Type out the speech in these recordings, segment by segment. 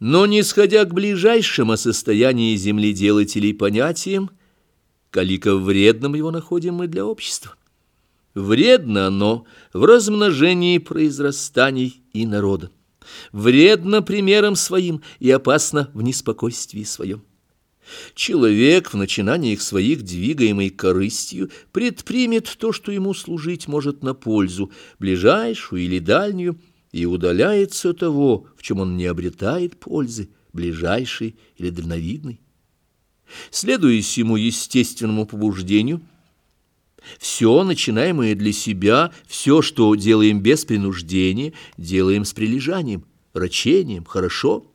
Но, не сходя к ближайшим о состоянии земледелателей понятиям, калика вредным его находим мы для общества. Вредно оно в размножении произрастаний и народа. Вредно примером своим и опасно в неспокойствии своем. Человек в начинаниях своих, двигаемой корыстью, предпримет то, что ему служить может на пользу, ближайшую или дальнюю, и удаляется того, в чем он не обретает пользы, ближайшей или дальновидной. Следуя всему естественному побуждению, все, начинаемое для себя, все, что делаем без принуждения, делаем с прилежанием, рачением, хорошо.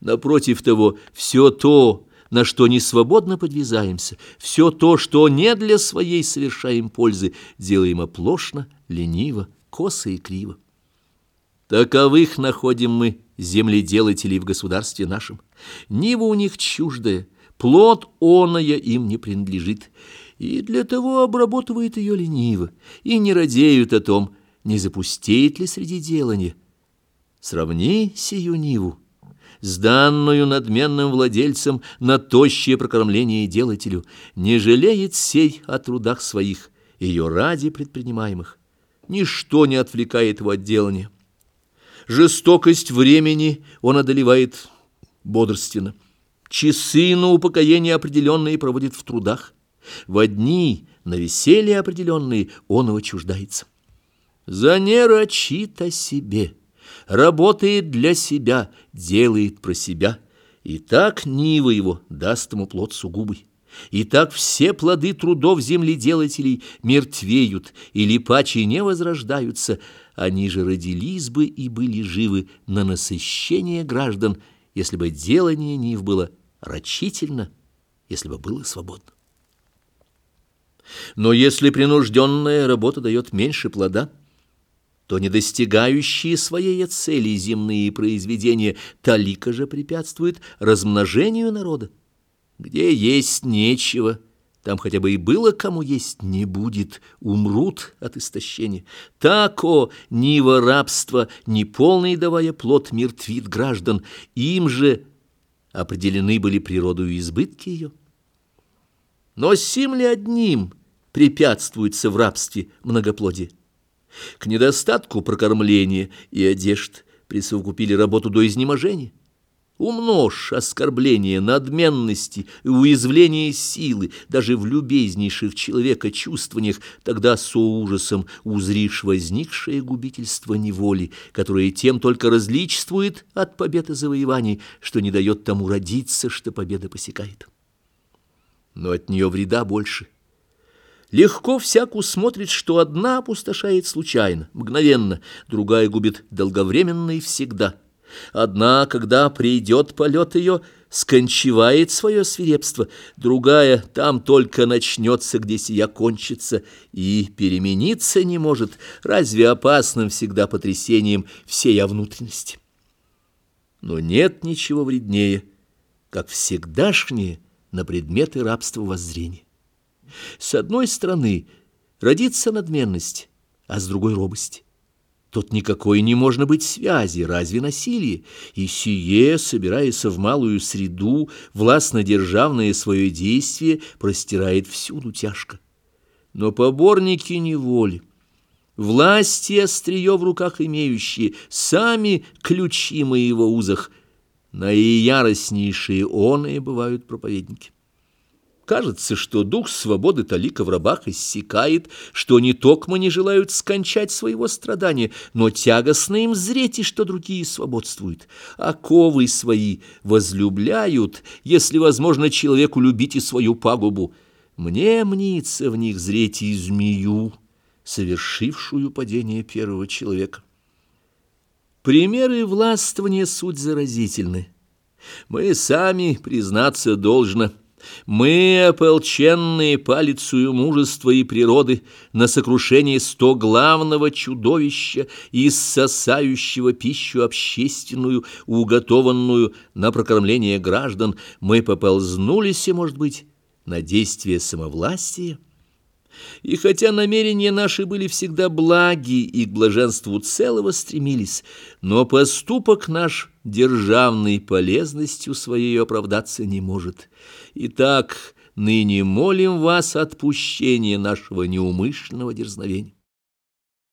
Напротив того, все то, на что не свободно подвязаемся, все то, что не для своей совершаем пользы, делаем оплошно, лениво, косо и криво. Таковых находим мы, земледелателей в государстве нашем. Нива у них чуждая, плод оная им не принадлежит, и для того обработывает ее лениво, и не радеют о том, не запустеет ли среди делания. Сравни сию Ниву с данную надменным владельцем на тощее прокормление делателю, не жалеет сей о трудах своих, ее ради предпринимаемых. Ничто не отвлекает его от делания жестокость времени он одолевает бодрственно. Часы на упокоение определенные проводит в трудах. В дни на веселье определенные он его чуждается. За не рачит о себе, работает для себя, делает про себя. И так Нива его даст ему плод сугубый. И так все плоды трудов земледелателей мертвеют или паче не возрождаются, они же родились бы и были живы на насыщение граждан, если бы делание Нив было рачительно, если бы было свободно. Но если принужденная работа дает меньше плода, то недостигающие своей цели земные произведения талика же препятствует размножению народа. Где есть нечего, там хотя бы и было кому есть не будет, умрут от истощения. Тако нива рабства, не полный давая плод, мертвит граждан, им же определены были природою избытки ее. Но сим ли одним препятствуется в рабстве многоплодие? К недостатку прокормления и одежд присовокупили работу до изнеможения. Умножь оскорбление надменности и уязвление силы даже в любезнейших человека чувствованиях, тогда со ужасом узришь возникшее губительство неволи, которое тем только различствует от победы завоеваний, что не дает тому родиться, что победа посекает. Но от нее вреда больше. Легко всяк усмотрит, что одна опустошает случайно, мгновенно, другая губит долговременно и всегда – Одна, когда придет полет ее, скончивает свое свирепство, другая там только начнется, где сия кончится, и перемениться не может, разве опасным всегда потрясением всей внутренности. Но нет ничего вреднее, как всегдашнее на предметы рабства воззрения. С одной стороны родится надменность, а с другой робость. Тут никакой не можно быть связи, разве насилие? И сие, собираясь в малую среду, властно-державное свое действие простирает всюду тяжко. Но поборники неволи, власти острие в руках имеющие, сами ключи моего узах, наияростнейшие оные бывают проповедники. Кажется, что дух свободы талика в рабах иссякает, что не токмо не желают скончать своего страдания, но тягостно им зреть, и что другие свободствуют. Оковы свои возлюбляют, если возможно человеку любить и свою пагубу. Мне мнится в них зреть и змею, совершившую падение первого человека. Примеры властвования суть заразительны. Мы сами, признаться должно, — мы, ополченные палицею мужества и природы, на сокрушение сто главного чудовища, иссосающего пищу общественную, уготованную на прокормление граждан, мы поползнулись, может быть, на действие самовластия. И хотя намерения наши были всегда благи и к блаженству целого стремились, но поступок наш державной полезностью своей оправдаться не может. Итак, ныне молим вас отпущения нашего неумышленного дерзновения.